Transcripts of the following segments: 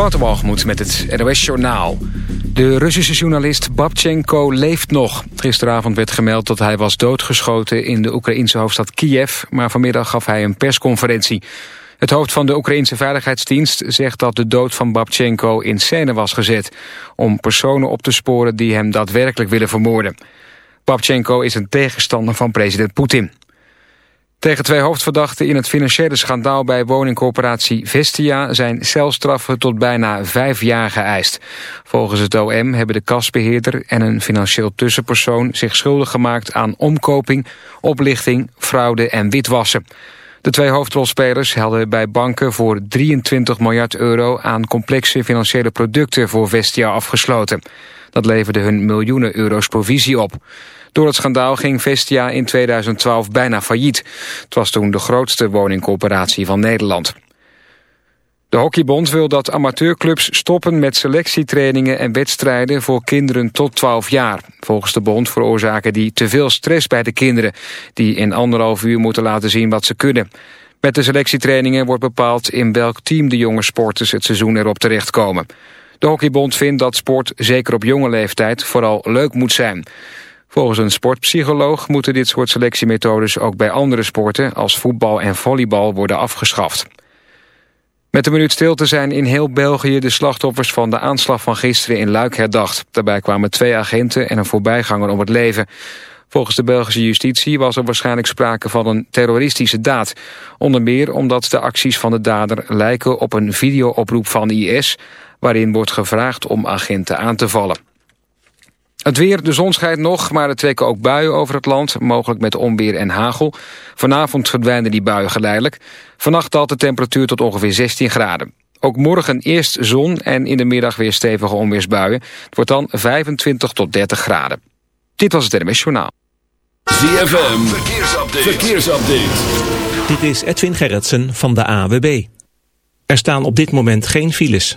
Waterwalgemoed met het NOS Journaal. De Russische journalist Babchenko leeft nog. Gisteravond werd gemeld dat hij was doodgeschoten in de Oekraïnse hoofdstad Kiev... maar vanmiddag gaf hij een persconferentie. Het hoofd van de Oekraïnse Veiligheidsdienst zegt dat de dood van Babchenko in scène was gezet... om personen op te sporen die hem daadwerkelijk willen vermoorden. Babchenko is een tegenstander van president Poetin. Tegen twee hoofdverdachten in het financiële schandaal bij woningcorporatie Vestia zijn celstraffen tot bijna vijf jaar geëist. Volgens het OM hebben de kasbeheerder en een financieel tussenpersoon zich schuldig gemaakt aan omkoping, oplichting, fraude en witwassen. De twee hoofdrolspelers hadden bij banken voor 23 miljard euro aan complexe financiële producten voor Vestia afgesloten. Dat leverde hun miljoenen euro's provisie op. Door het schandaal ging Vestia in 2012 bijna failliet. Het was toen de grootste woningcorporatie van Nederland. De Hockeybond wil dat amateurclubs stoppen met selectietrainingen en wedstrijden voor kinderen tot 12 jaar. Volgens de bond veroorzaken die te veel stress bij de kinderen, die in anderhalf uur moeten laten zien wat ze kunnen. Met de selectietrainingen wordt bepaald in welk team de jonge sporters het seizoen erop terechtkomen. De Hockeybond vindt dat sport, zeker op jonge leeftijd, vooral leuk moet zijn. Volgens een sportpsycholoog moeten dit soort selectiemethodes ook bij andere sporten als voetbal en volleybal worden afgeschaft. Met een minuut stilte zijn in heel België de slachtoffers van de aanslag van gisteren in Luik herdacht. Daarbij kwamen twee agenten en een voorbijganger om het leven. Volgens de Belgische justitie was er waarschijnlijk sprake van een terroristische daad. Onder meer omdat de acties van de dader lijken op een videooproep van IS... waarin wordt gevraagd om agenten aan te vallen. Het weer, de zon schijnt nog, maar er trekken ook buien over het land, mogelijk met onweer en hagel. Vanavond verdwijnen die buien geleidelijk. Vannacht daalt de temperatuur tot ongeveer 16 graden. Ook morgen eerst zon en in de middag weer stevige onweersbuien. Het wordt dan 25 tot 30 graden. Dit was het NMS Journaal. ZFM, verkeersupdate. verkeersupdate. Dit is Edwin Gerritsen van de AWB. Er staan op dit moment geen files.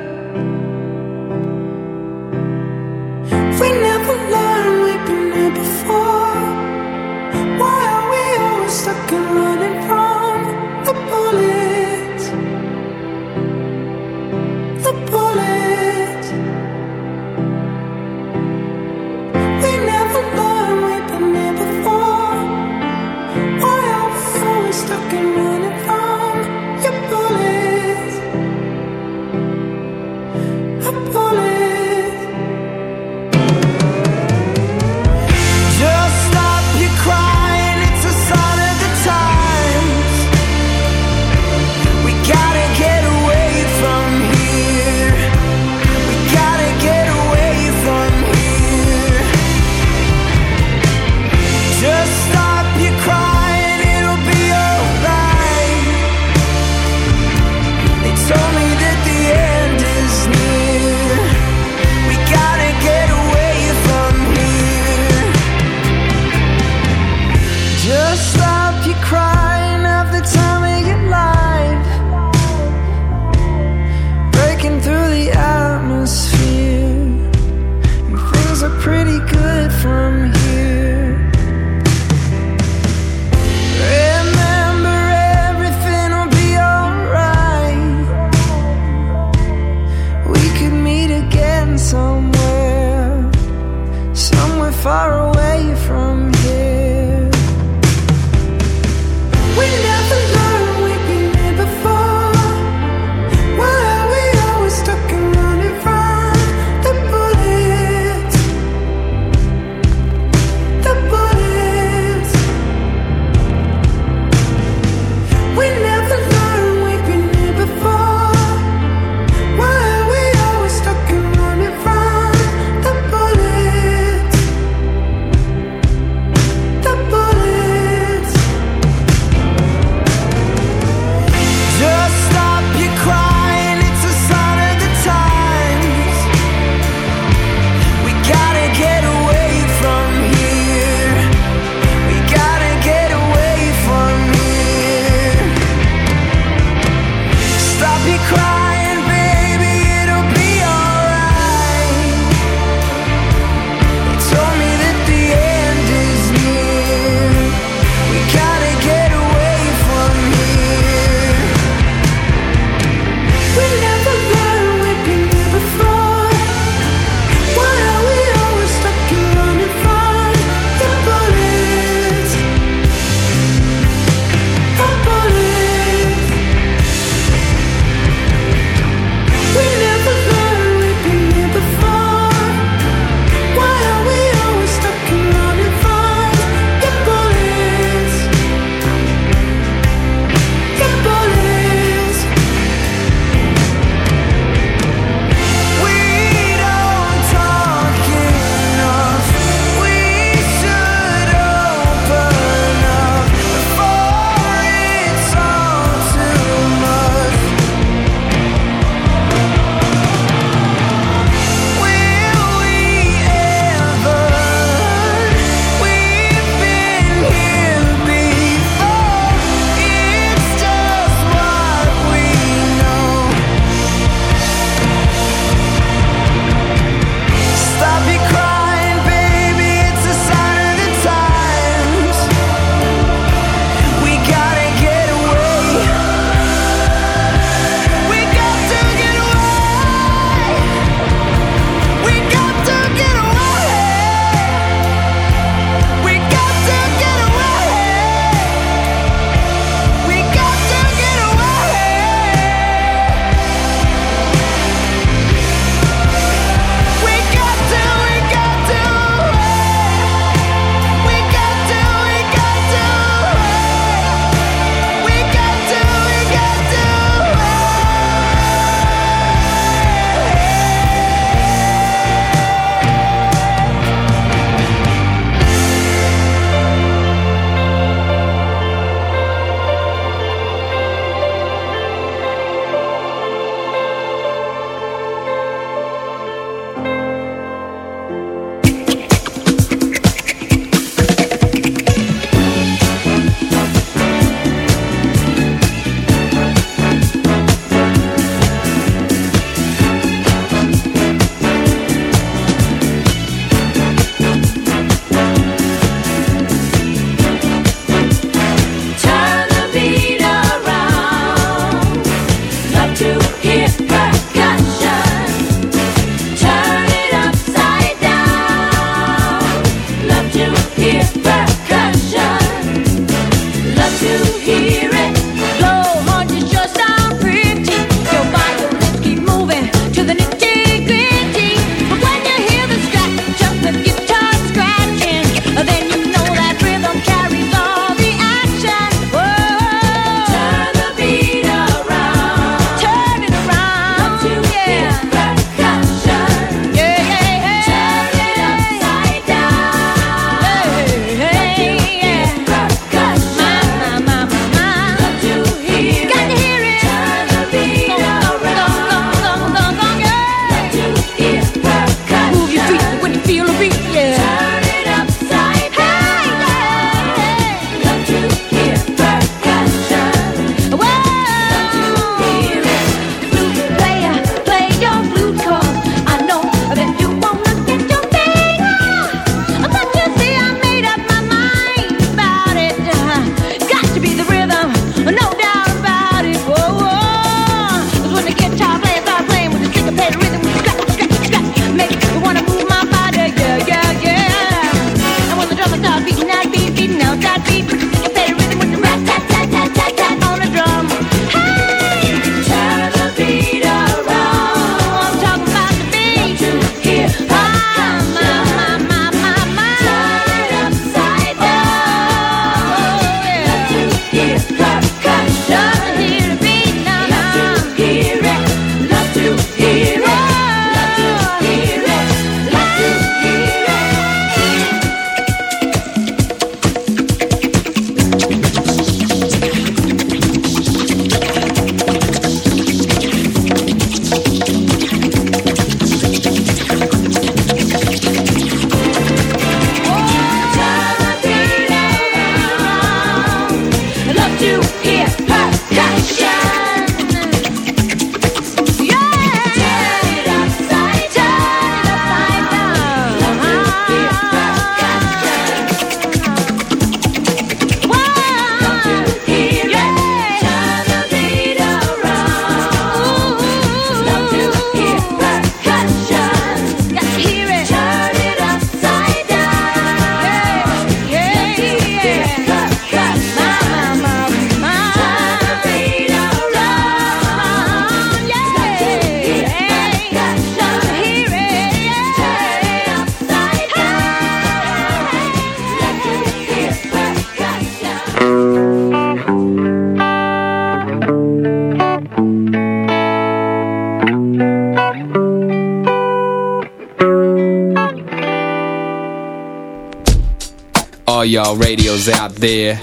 all radios out there.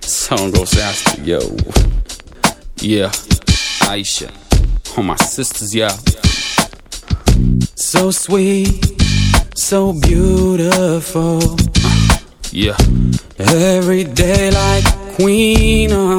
Song goes out to yo. Yeah, Aisha. All my sisters, yeah. So sweet, so beautiful. Uh, yeah. Every day like queen. Uh,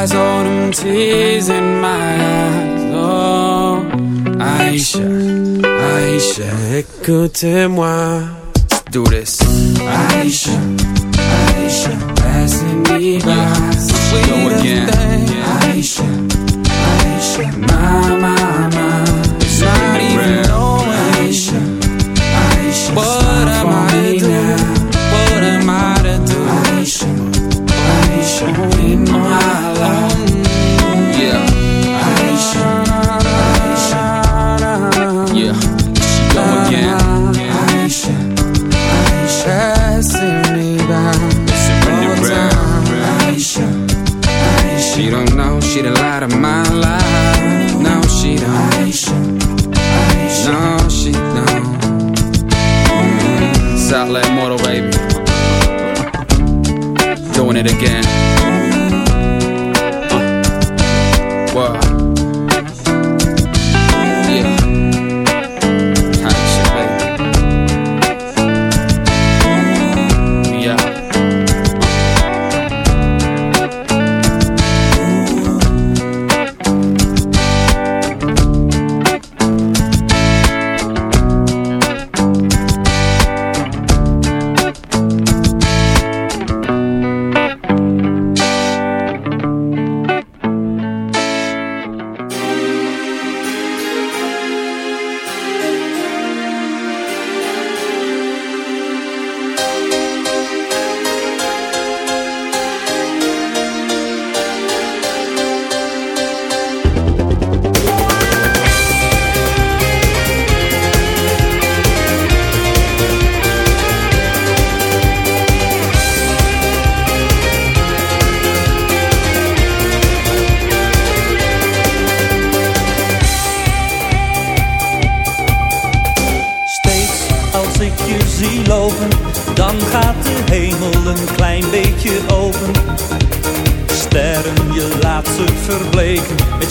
eyes, all them tears in my eyes. Oh, écoutez-moi. Do this. Aïcha, passing me by. Go again. Aïcha, my, my.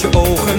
Met je ogen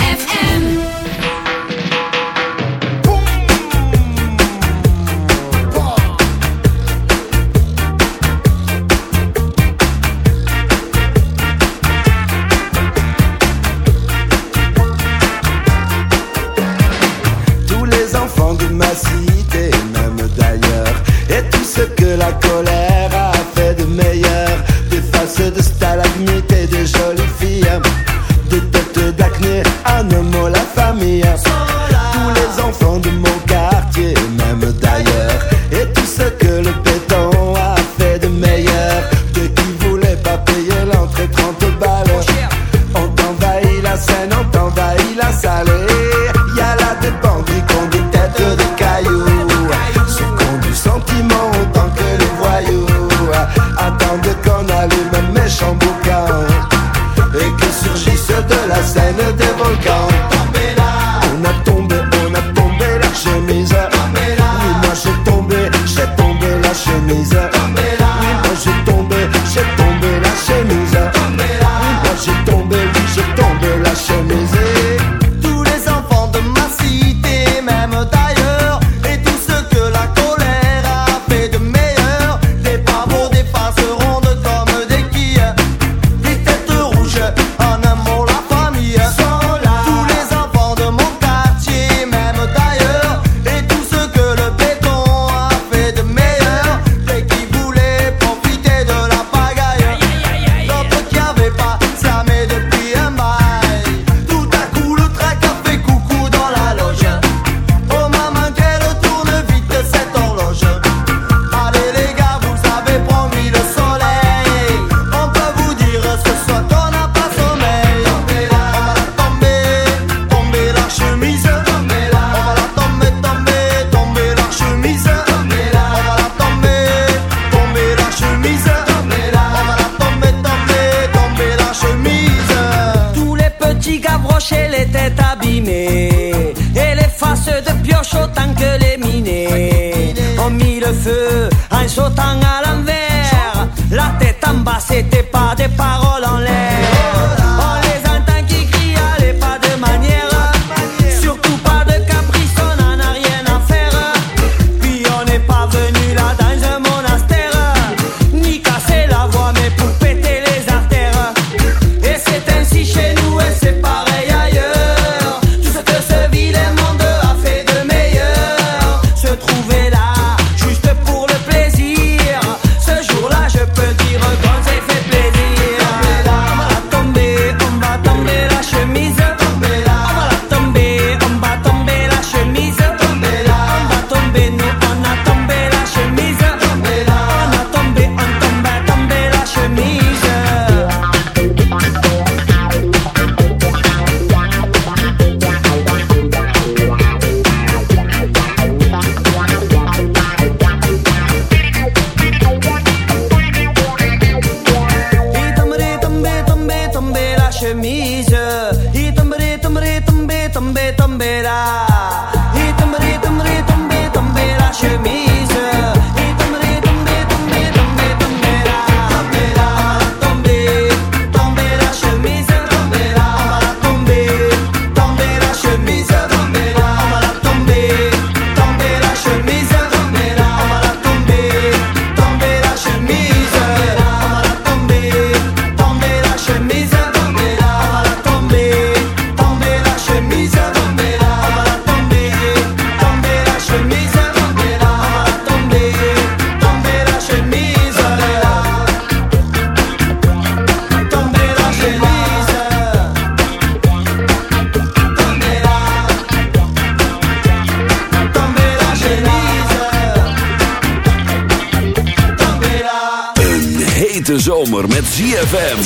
ZFM.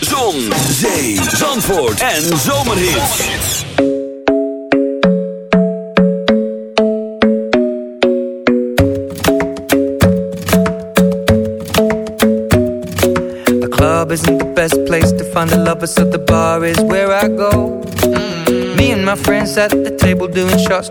Zon, zee, zandvoort en zomerhits. The club isn't the best place to find a lover, so the bar is where I go. Me and my friends at the table doing shots,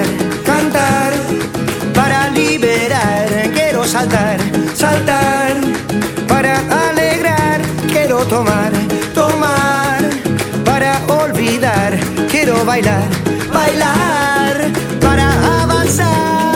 bailar, bailar para avanzar.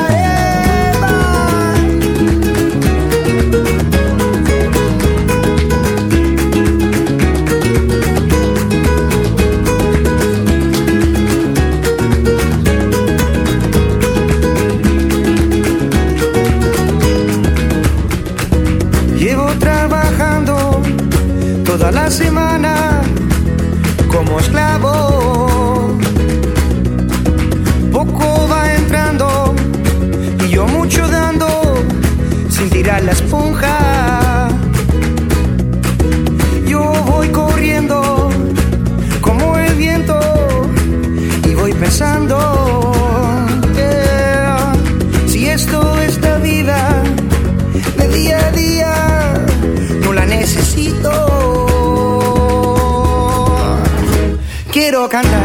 Cantar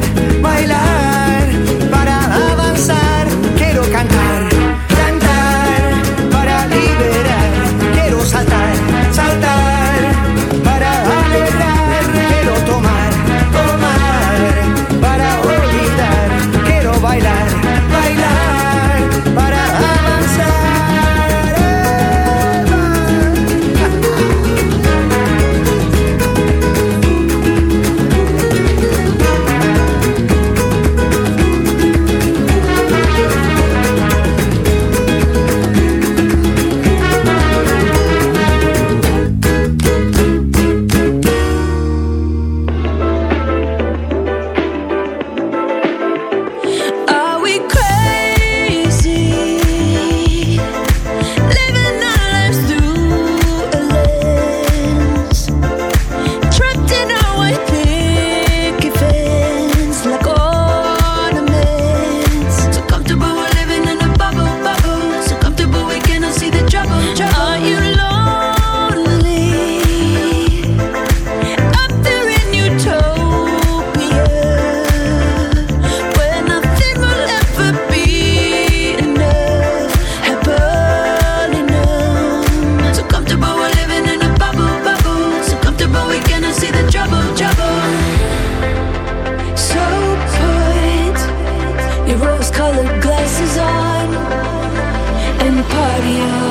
in the patio.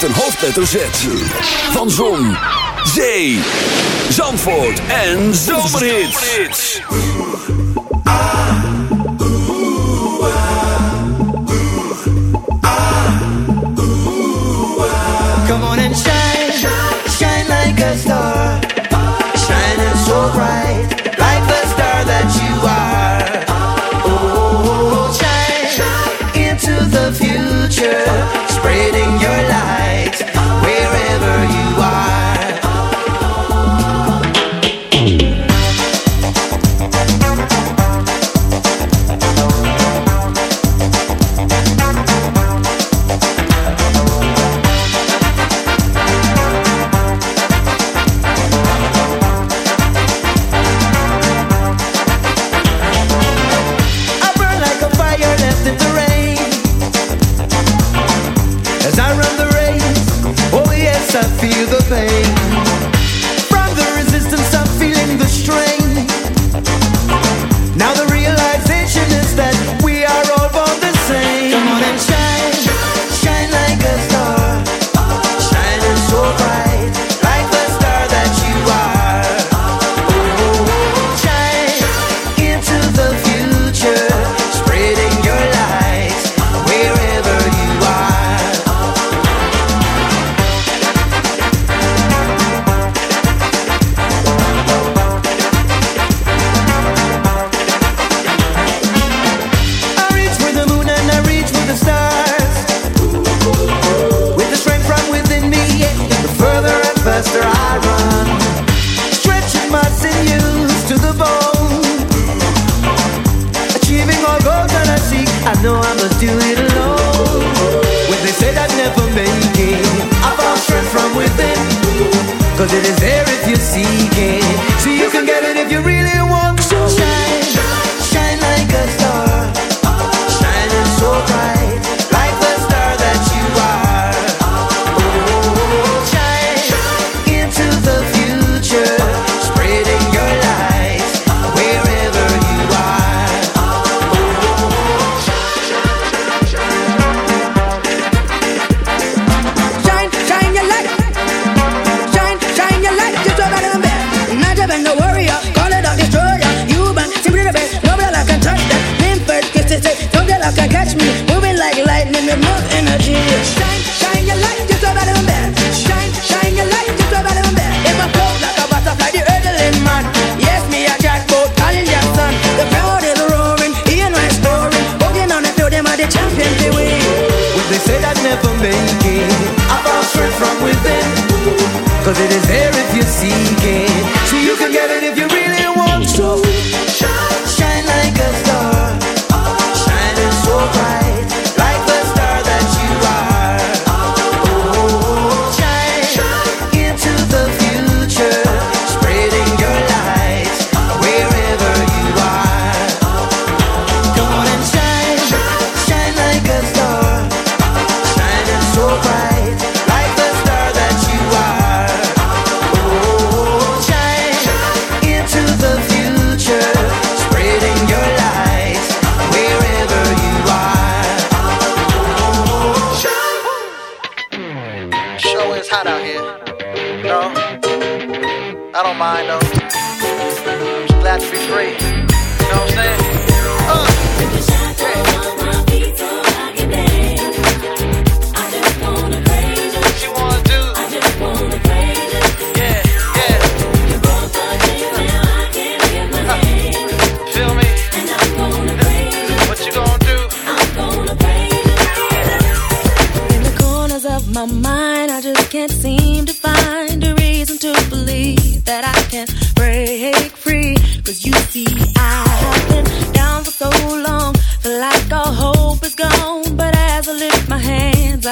met een hoofdletter Z. Van Zon, Zee, Zandvoort en Zomerhits. Come on and.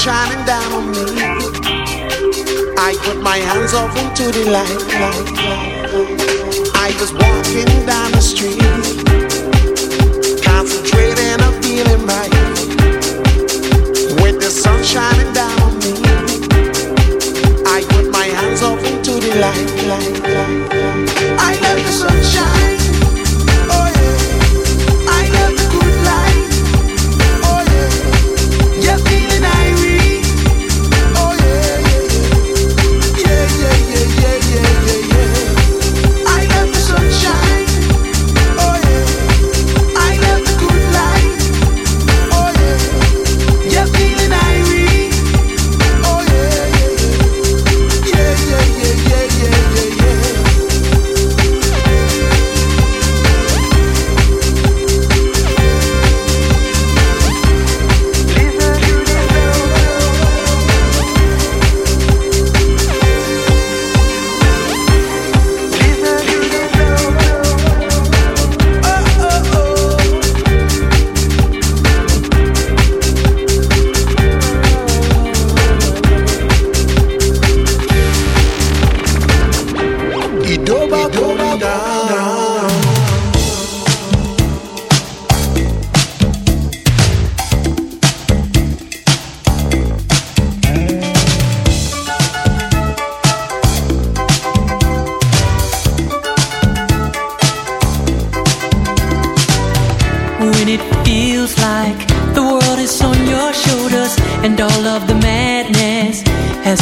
shining down on me. I put my hands off into the light, light, light. I was walking down the street.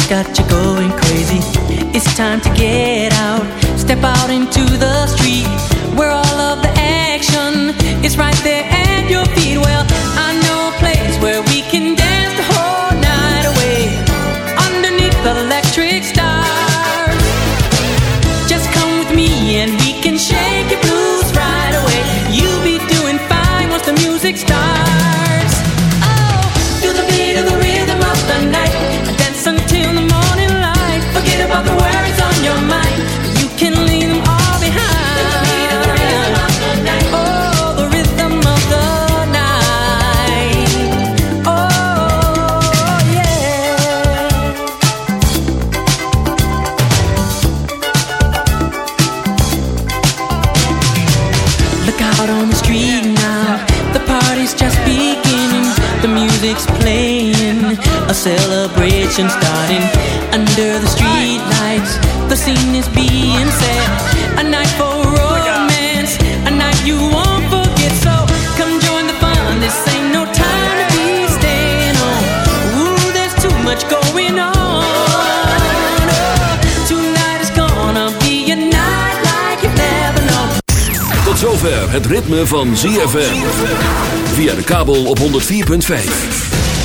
got you going crazy. It's time to get out, step out into the revolution starting under the street lights. The scene is being set. A night for romance, a night you won't forget. So come join the fun. This ain't no time to be staying on. Ooh, there's too much going on. Tot zover het ritme van ZFM. Via de kabel op 104.5.